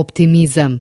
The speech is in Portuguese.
optimizam.